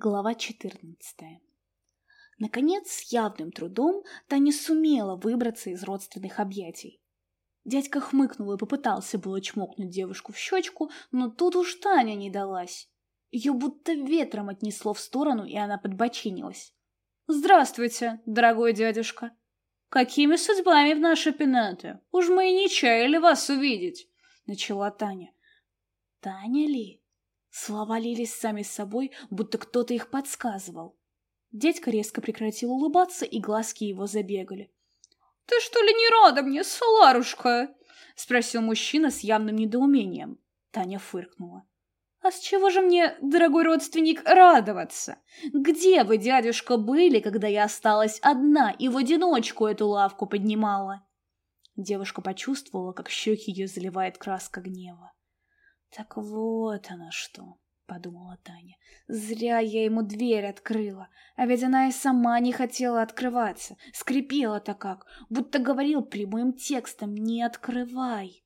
Глава 14 Наконец, с явным трудом Таня сумела выбраться из родственных объятий. Дядька хмыкнул и попытался было чмокнуть девушку в щечку, но тут уж Таня не далась. Ее будто ветром отнесло в сторону, и она подбочинилась. «Здравствуйте, дорогой дядюшка! Какими судьбами в наши пенаты? Уж мы и не чаяли вас увидеть!» — начала Таня. «Таня ли?» Слова лились сами собой, будто кто-то их подсказывал. Дядька резко прекратил улыбаться, и глазки его забегали. «Ты что ли не рада мне, Соларушка?» — спросил мужчина с явным недоумением. Таня фыркнула. «А с чего же мне, дорогой родственник, радоваться? Где вы, дядюшка, были, когда я осталась одна и в одиночку эту лавку поднимала?» Девушка почувствовала, как щеки ее заливает краска гнева. «Так вот она что», — подумала Таня. «Зря я ему дверь открыла, а ведь она и сама не хотела открываться, скрипела-то как, будто говорил прямым текстом «не открывай».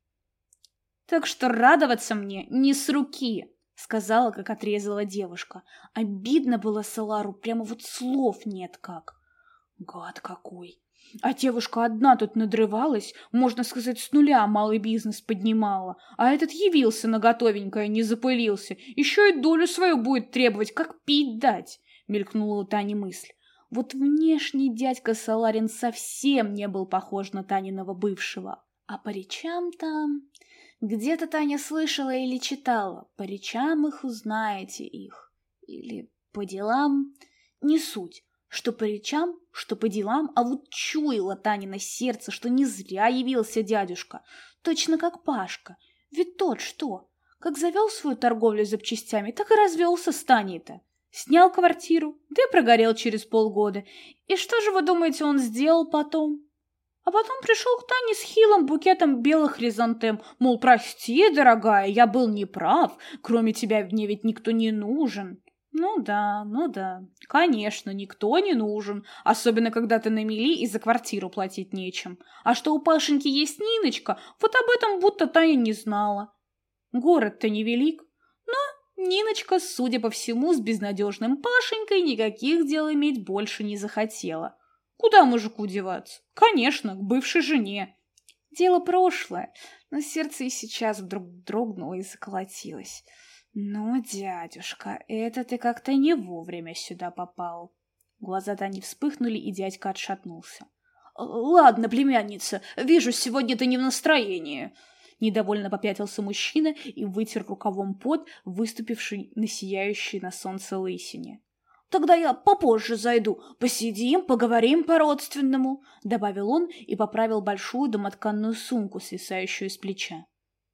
«Так что радоваться мне не с руки», — сказала, как отрезала девушка. Обидно было Салару, прямо вот слов нет как. «Гад какой!» А девушка одна тут надрывалась, можно сказать, с нуля малый бизнес поднимала. А этот явился на готовенькое, не запылился. Еще и долю свою будет требовать, как пить дать, мелькнула у Тани мысль. Вот внешний дядька Саларин совсем не был похож на Таниного бывшего. А по речам-то... Где-то Таня слышала или читала. По речам их узнаете их. Или по делам... Не суть что по речам, что по делам, а вот чуяло Танина сердце, что не зря явился дядюшка, точно как Пашка. Ведь тот что, как завел свою торговлю запчастями, так и развелся с Таней-то. Снял квартиру, да и прогорел через полгода. И что же вы думаете, он сделал потом? А потом пришел к Тане с хилым букетом белых хризантем, мол, прости, дорогая, я был неправ, кроме тебя мне ведь никто не нужен. Ну да, ну да. Конечно, никто не нужен, особенно когда ты на мели и за квартиру платить нечем. А что у Пашеньки есть Ниночка, вот об этом будто Таня не знала. Город-то невелик, но Ниночка, судя по всему, с безнадежным Пашенькой никаких дел иметь больше не захотела. Куда мужику деваться? Конечно, к бывшей жене. Дело прошлое, но сердце и сейчас вдруг дрогнуло и заколотилось. «Ну, дядюшка, это ты как-то не вовремя сюда попал». Глаза Тани вспыхнули, и дядька отшатнулся. «Ладно, племянница, вижу, сегодня ты не в настроении». Недовольно попятился мужчина и вытер рукавом пот, выступивший на сияющей на солнце лысине. «Тогда я попозже зайду. Посидим, поговорим по-родственному», — добавил он и поправил большую домотканную сумку, свисающую с плеча.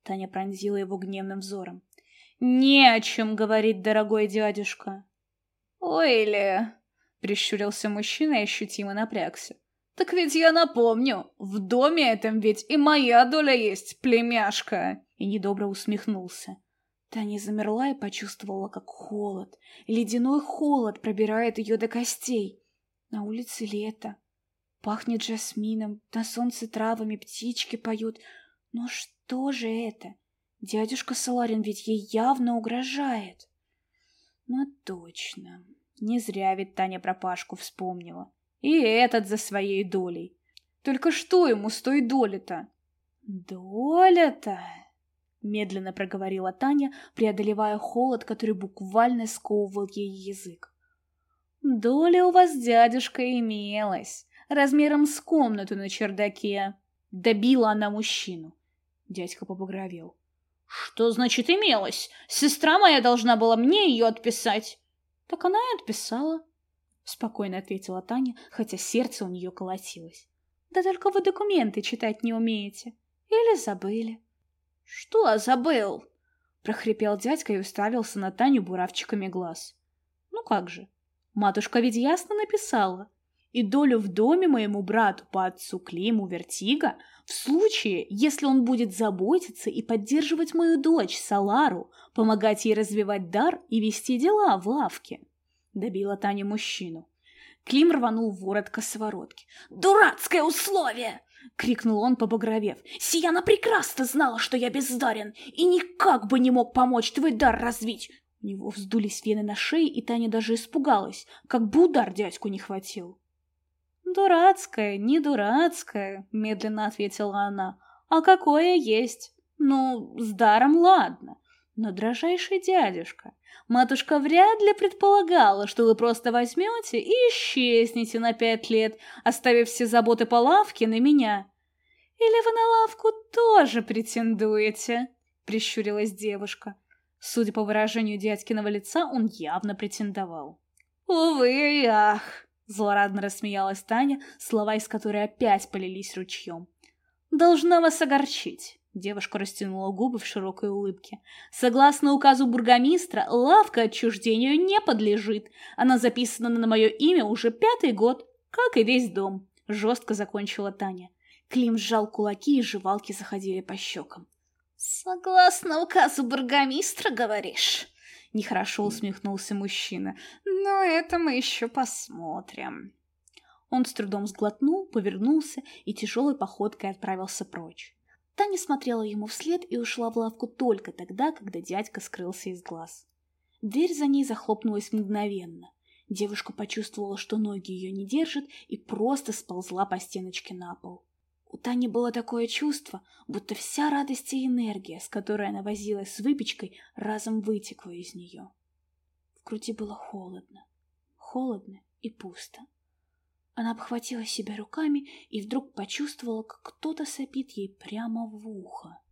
Таня пронзила его гневным взором. «Не о чем говорить, дорогой дядюшка». «Ой ли!» — прищурился мужчина и ощутимо напрягся. «Так ведь я напомню, в доме этом ведь и моя доля есть, племяшка!» И недобро усмехнулся. Таня замерла и почувствовала, как холод, ледяной холод пробирает ее до костей. На улице лето, пахнет жасмином, на солнце травами птички поют. Но что же это? Дядюшка Саларин ведь ей явно угрожает. Ну точно. Не зря ведь Таня про Пашку вспомнила. И этот за своей долей. Только что ему с той доли-то? Доля-то? Медленно проговорила Таня, преодолевая холод, который буквально сковывал ей язык. Доля у вас, дядюшка, имелась, размером с комнату на чердаке. Добила она мужчину. Дядька побагровел. «Что значит имелось? Сестра моя должна была мне ее отписать». «Так она и отписала», — спокойно ответила Таня, хотя сердце у нее колотилось. «Да только вы документы читать не умеете. Или забыли». «Что забыл?» — прохрипел дядька и уставился на Таню буравчиками глаз. «Ну как же, матушка ведь ясно написала и долю в доме моему брату по отцу Климу Вертига в случае, если он будет заботиться и поддерживать мою дочь Салару, помогать ей развивать дар и вести дела в лавке. Добила Таня мужчину. Клим рванул в ворот косоворотки. «Дурацкое условие!» — крикнул он, побагровев. «Сияна прекрасно знала, что я бездарен, и никак бы не мог помочь твой дар развить. У него вздулись вены на шее, и Таня даже испугалась, как бы удар дядьку не хватил. «Дурацкая, не дурацкая», — медленно ответила она. «А какое есть? Ну, с даром ладно. Но, дрожайший дядюшка, матушка вряд ли предполагала, что вы просто возьмете и исчезнете на пять лет, оставив все заботы по лавке на меня. Или вы на лавку тоже претендуете?» — прищурилась девушка. Судя по выражению дядькиного лица, он явно претендовал. «Увы и ах!» — злорадно рассмеялась Таня, слова из которой опять полились ручьем. «Должна вас огорчить». Девушка растянула губы в широкой улыбке. «Согласно указу бургомистра, лавка отчуждению не подлежит. Она записана на мое имя уже пятый год, как и весь дом», — жестко закончила Таня. Клим сжал кулаки, и жевалки заходили по щекам. «Согласно указу бургомистра, говоришь?» Нехорошо усмехнулся мужчина. «Но это мы еще посмотрим». Он с трудом сглотнул, повернулся и тяжелой походкой отправился прочь. Таня смотрела ему вслед и ушла в лавку только тогда, когда дядька скрылся из глаз. Дверь за ней захлопнулась мгновенно. Девушка почувствовала, что ноги ее не держат, и просто сползла по стеночке на пол. У Тани было такое чувство, будто вся радость и энергия, с которой она возилась с выпечкой, разом вытекла из нее. В груди было холодно, холодно и пусто. Она обхватила себя руками и вдруг почувствовала, как кто-то сопит ей прямо в ухо.